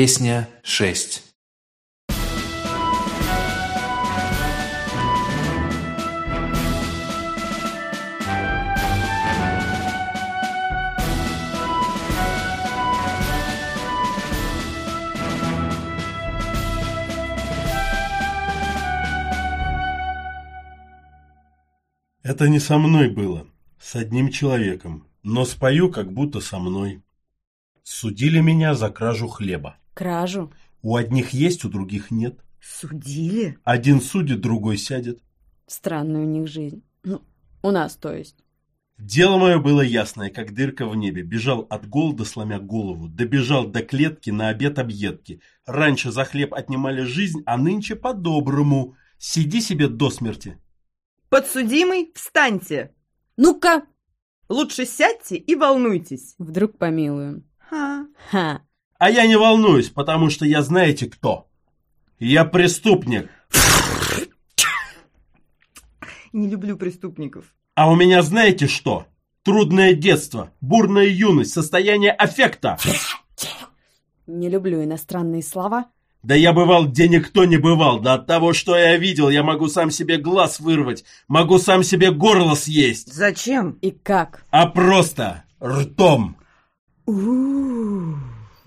Песня 6 Это не со мной было, с одним человеком, но спою, как будто со мной. Судили меня за кражу хлеба. Кражу? У одних есть, у других нет. Судили? Один судит, другой сядет. Странная у них жизнь. Ну, у нас, то есть. Дело мое было ясное, как дырка в небе. Бежал от голода, сломя голову. Добежал до клетки на обед объедки. Раньше за хлеб отнимали жизнь, а нынче по-доброму. Сиди себе до смерти. Подсудимый, встаньте. Ну-ка! Лучше сядьте и волнуйтесь. Вдруг помилуем. Ха. Ха. А я не волнуюсь, потому что я знаете кто. Я преступник. Не люблю преступников. А у меня знаете что? Трудное детство, бурная юность, состояние аффекта. Не люблю иностранные слова. Да я бывал, где никто не бывал. Да от того, что я видел, я могу сам себе глаз вырвать. Могу сам себе горло съесть. Зачем? И как? А просто ртом. У-у-у.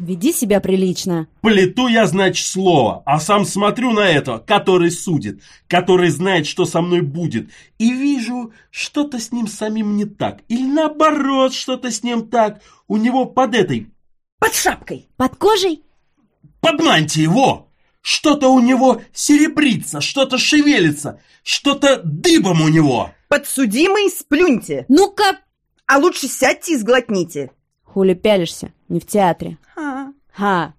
Веди себя прилично. Плету я, значит, слово, а сам смотрю на этого, который судит, который знает, что со мной будет, и вижу, что-то с ним самим не так, или наоборот, что-то с ним так, у него под этой, Под шапкой. Под кожей? под мантией, во! Что-то у него серебрится, что-то шевелится, что-то дыбом у него. Подсудимый, сплюньте. Ну-ка! А лучше сядьте и сглотните. Хули пялишься? Не в театре. Ха. Ха.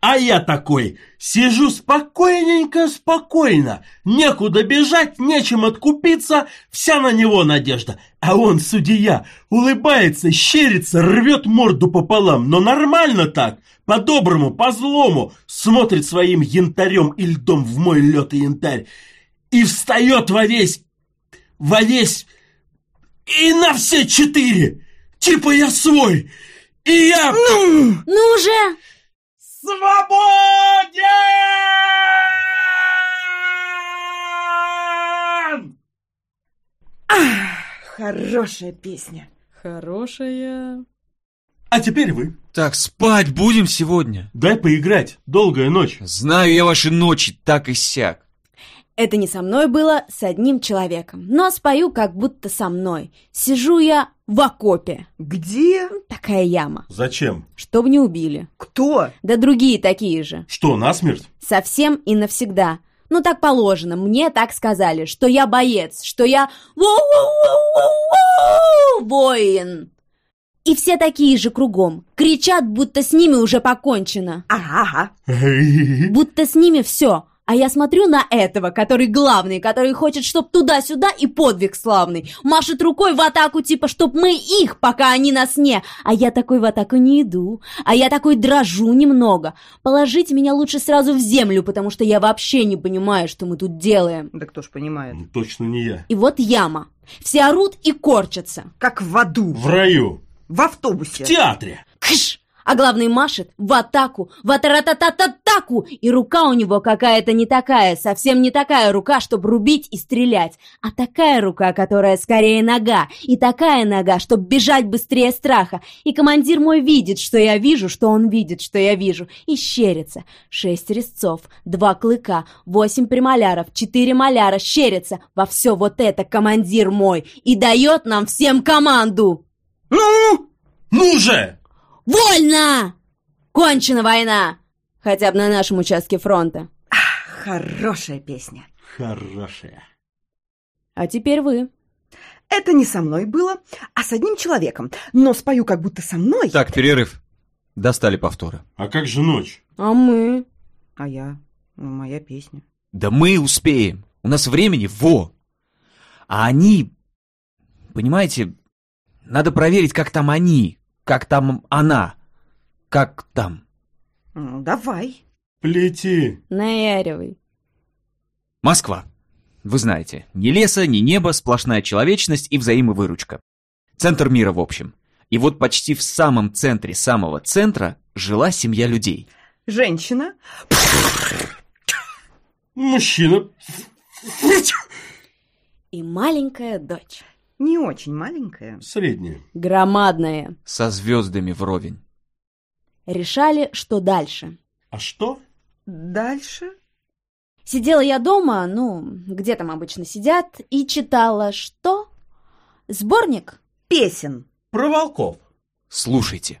А я такой, сижу спокойненько-спокойно, некуда бежать, нечем откупиться, вся на него надежда. А он, судья, улыбается, щерится, рвет морду пополам, но нормально так, по-доброму, по-злому, смотрит своим янтарем и льдом в мой лед и янтарь, и встает во весь, во весь, и на все четыре, типа я свой, и я... Ну же! Свободен! Хорошая песня. Хорошая. А теперь вы. Так, спать будем сегодня? Дай поиграть. Долгая ночь. Знаю я ваши ночи, так и сяк. Это не со мной было, с одним человеком. Но спою, как будто со мной. Сижу я в окопе. Где? Такая яма. Зачем? Чтоб не убили. Кто? Да другие такие же. Что, насмерть? Совсем и навсегда. Ну, так положено. Мне так сказали, что я боец, что я воин. И все такие же кругом. Кричат, будто с ними уже покончено. Ага. Будто с ними все. А я смотрю на этого, который главный, который хочет, чтоб туда-сюда и подвиг славный. Машет рукой в атаку, типа, чтоб мы их, пока они нас не. А я такой в атаку не иду. А я такой дрожу немного. Положите меня лучше сразу в землю, потому что я вообще не понимаю, что мы тут делаем. Да кто ж понимает. Ну, Точно не я. И вот яма. Все орут и корчатся. Как в аду. В раю. В автобусе. В театре. Кыш! А главный машет в атаку, в атаратататаку, и рука у него какая-то не такая, совсем не такая рука, чтобы рубить и стрелять, а такая рука, которая скорее нога, и такая нога, чтобы бежать быстрее страха. И командир мой видит, что я вижу, что он видит, что я вижу, и щерится. Шесть резцов, два клыка, восемь премоляров, четыре маляра щерится. Во все вот это командир мой и дает нам всем команду. Ну! Ну же! Вольно! Кончена война! Хотя бы на нашем участке фронта. Хорошая песня. Хорошая. А теперь вы. Это не со мной было, а с одним человеком. Но спою как будто со мной. Так, перерыв. Достали повторы. А как же ночь? А мы? А я? Ну, Моя песня. Да мы успеем. У нас времени во. А они... Понимаете, надо проверить, как там они, как там она, как там. Ну, давай. Плети. Наяривай. Москва. Вы знаете, ни леса, ни неба, сплошная человечность и взаимовыручка. Центр мира в общем. И вот почти в самом центре самого центра жила семья людей. Женщина. Мужчина. И маленькая дочь. Не очень маленькая. Средняя. Громадная. Со звездами вровень. Решали, что дальше. А что? Дальше. Сидела я дома, ну, где там обычно сидят, и читала, что? Сборник? Песен. Про волков. Слушайте.